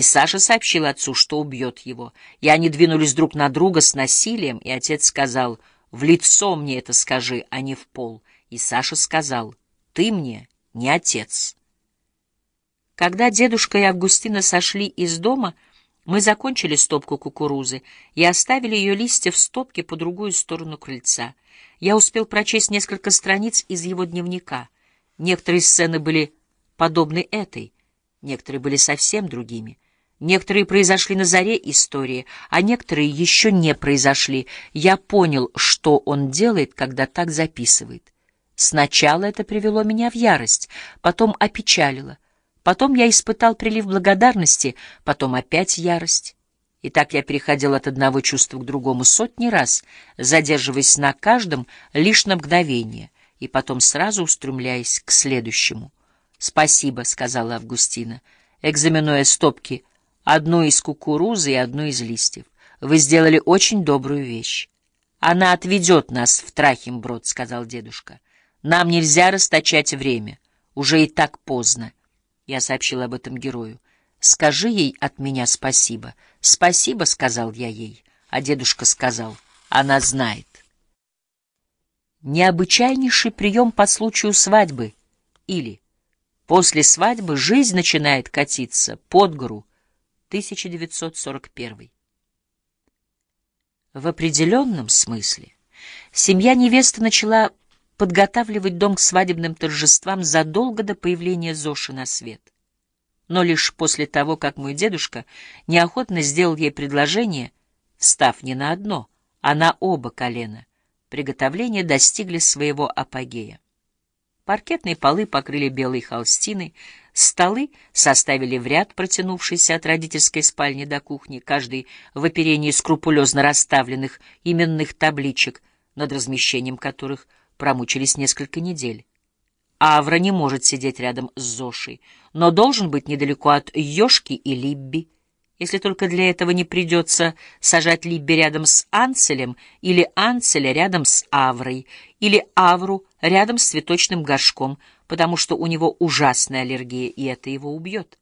И Саша сообщил отцу, что убьет его. И они двинулись друг на друга с насилием, и отец сказал, «В лицо мне это скажи, а не в пол». И Саша сказал, «Ты мне не отец». Когда дедушка и Августина сошли из дома, мы закончили стопку кукурузы и оставили ее листья в стопке по другую сторону крыльца. Я успел прочесть несколько страниц из его дневника. Некоторые сцены были подобны этой, некоторые были совсем другими. Некоторые произошли на заре истории, а некоторые еще не произошли. Я понял, что он делает, когда так записывает. Сначала это привело меня в ярость, потом опечалило. Потом я испытал прилив благодарности, потом опять ярость. И так я переходил от одного чувства к другому сотни раз, задерживаясь на каждом лишь на мгновение, и потом сразу устремляясь к следующему. «Спасибо», — сказала Августина, экзаменуя стопки — одну из кукурузы и одну из листьев. Вы сделали очень добрую вещь. Она отведет нас в Трахимброд, — сказал дедушка. Нам нельзя расточать время. Уже и так поздно. Я сообщил об этом герою. Скажи ей от меня спасибо. Спасибо, — сказал я ей. А дедушка сказал, она знает. Необычайнейший прием по случаю свадьбы. Или после свадьбы жизнь начинает катиться под гору, 1941. В определенном смысле семья невесты начала подготавливать дом к свадебным торжествам задолго до появления Зоши на свет. Но лишь после того, как мой дедушка неохотно сделал ей предложение, встав не на одно, а на оба колена, приготовления достигли своего апогея. Паркетные полы покрыли белой холстиной, столы составили в ряд, протянувшийся от родительской спальни до кухни, каждый в оперении скрупулезно расставленных именных табличек, над размещением которых промучились несколько недель. Авра не может сидеть рядом с Зошей, но должен быть недалеко от Ёшки и Либби, если только для этого не придется сажать Либби рядом с Анцелем или Анцеля рядом с Аврой, или Авру рядом с цветочным горшком, потому что у него ужасная аллергия, и это его убьет.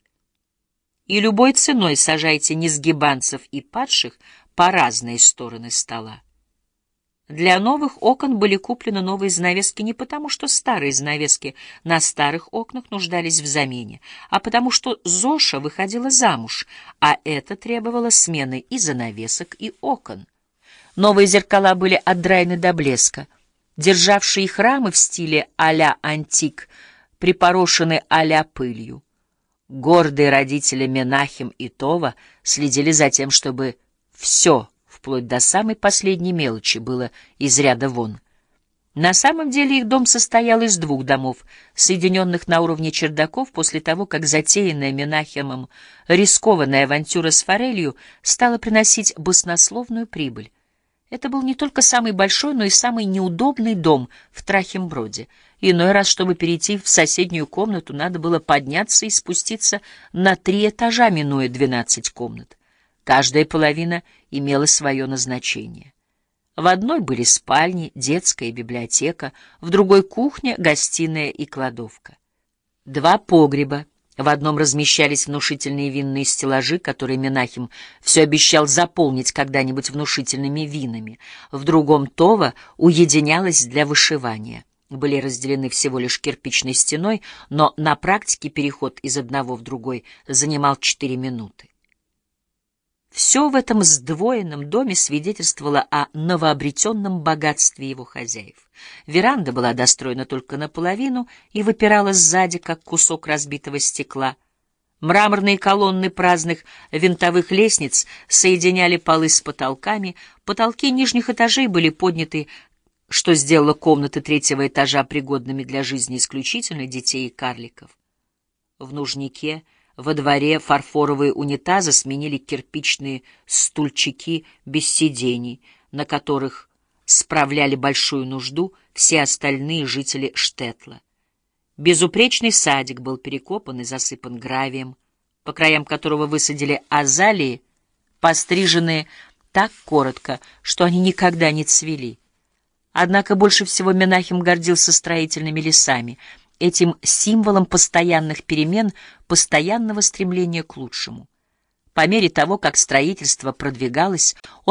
И любой ценой сажайте несгибанцев и падших по разные стороны стола. Для новых окон были куплены новые занавески не потому, что старые занавески на старых окнах нуждались в замене, а потому что Зоша выходила замуж, а это требовало смены и занавесок, и окон. Новые зеркала были отдраены до блеска, державшие храмы в стиле а-ля антик, припорошены а-ля пылью. Гордые родители Менахим и Това следили за тем, чтобы все вплоть до самой последней мелочи, было из ряда вон. На самом деле их дом состоял из двух домов, соединенных на уровне чердаков после того, как затеянная Менахемом рискованная авантюра с форелью стала приносить баснословную прибыль. Это был не только самый большой, но и самый неудобный дом в Трахимброде. Иной раз, чтобы перейти в соседнюю комнату, надо было подняться и спуститься на три этажа, минуя двенадцать комнат. Каждая половина имела свое назначение. В одной были спальни, детская библиотека, в другой — кухня, гостиная и кладовка. Два погреба. В одном размещались внушительные винные стеллажи, которые Менахим все обещал заполнить когда-нибудь внушительными винами. В другом Това уединялась для вышивания. Были разделены всего лишь кирпичной стеной, но на практике переход из одного в другой занимал четыре минуты. Все в этом сдвоенном доме свидетельствовало о новообретенном богатстве его хозяев. Веранда была достроена только наполовину и выпирала сзади, как кусок разбитого стекла. Мраморные колонны праздных винтовых лестниц соединяли полы с потолками, потолки нижних этажей были подняты, что сделало комнаты третьего этажа пригодными для жизни исключительно детей и карликов. В нужнике — во дворе фарфоровые унитазы сменили кирпичные стульчики без сидений, на которых справляли большую нужду все остальные жители Штетла. Безупречный садик был перекопан и засыпан гравием, по краям которого высадили азалии, постриженные так коротко, что они никогда не цвели. Однако больше всего Менахим гордился строительными лесами — этим символом постоянных перемен, постоянного стремления к лучшему. По мере того, как строительство продвигалось, он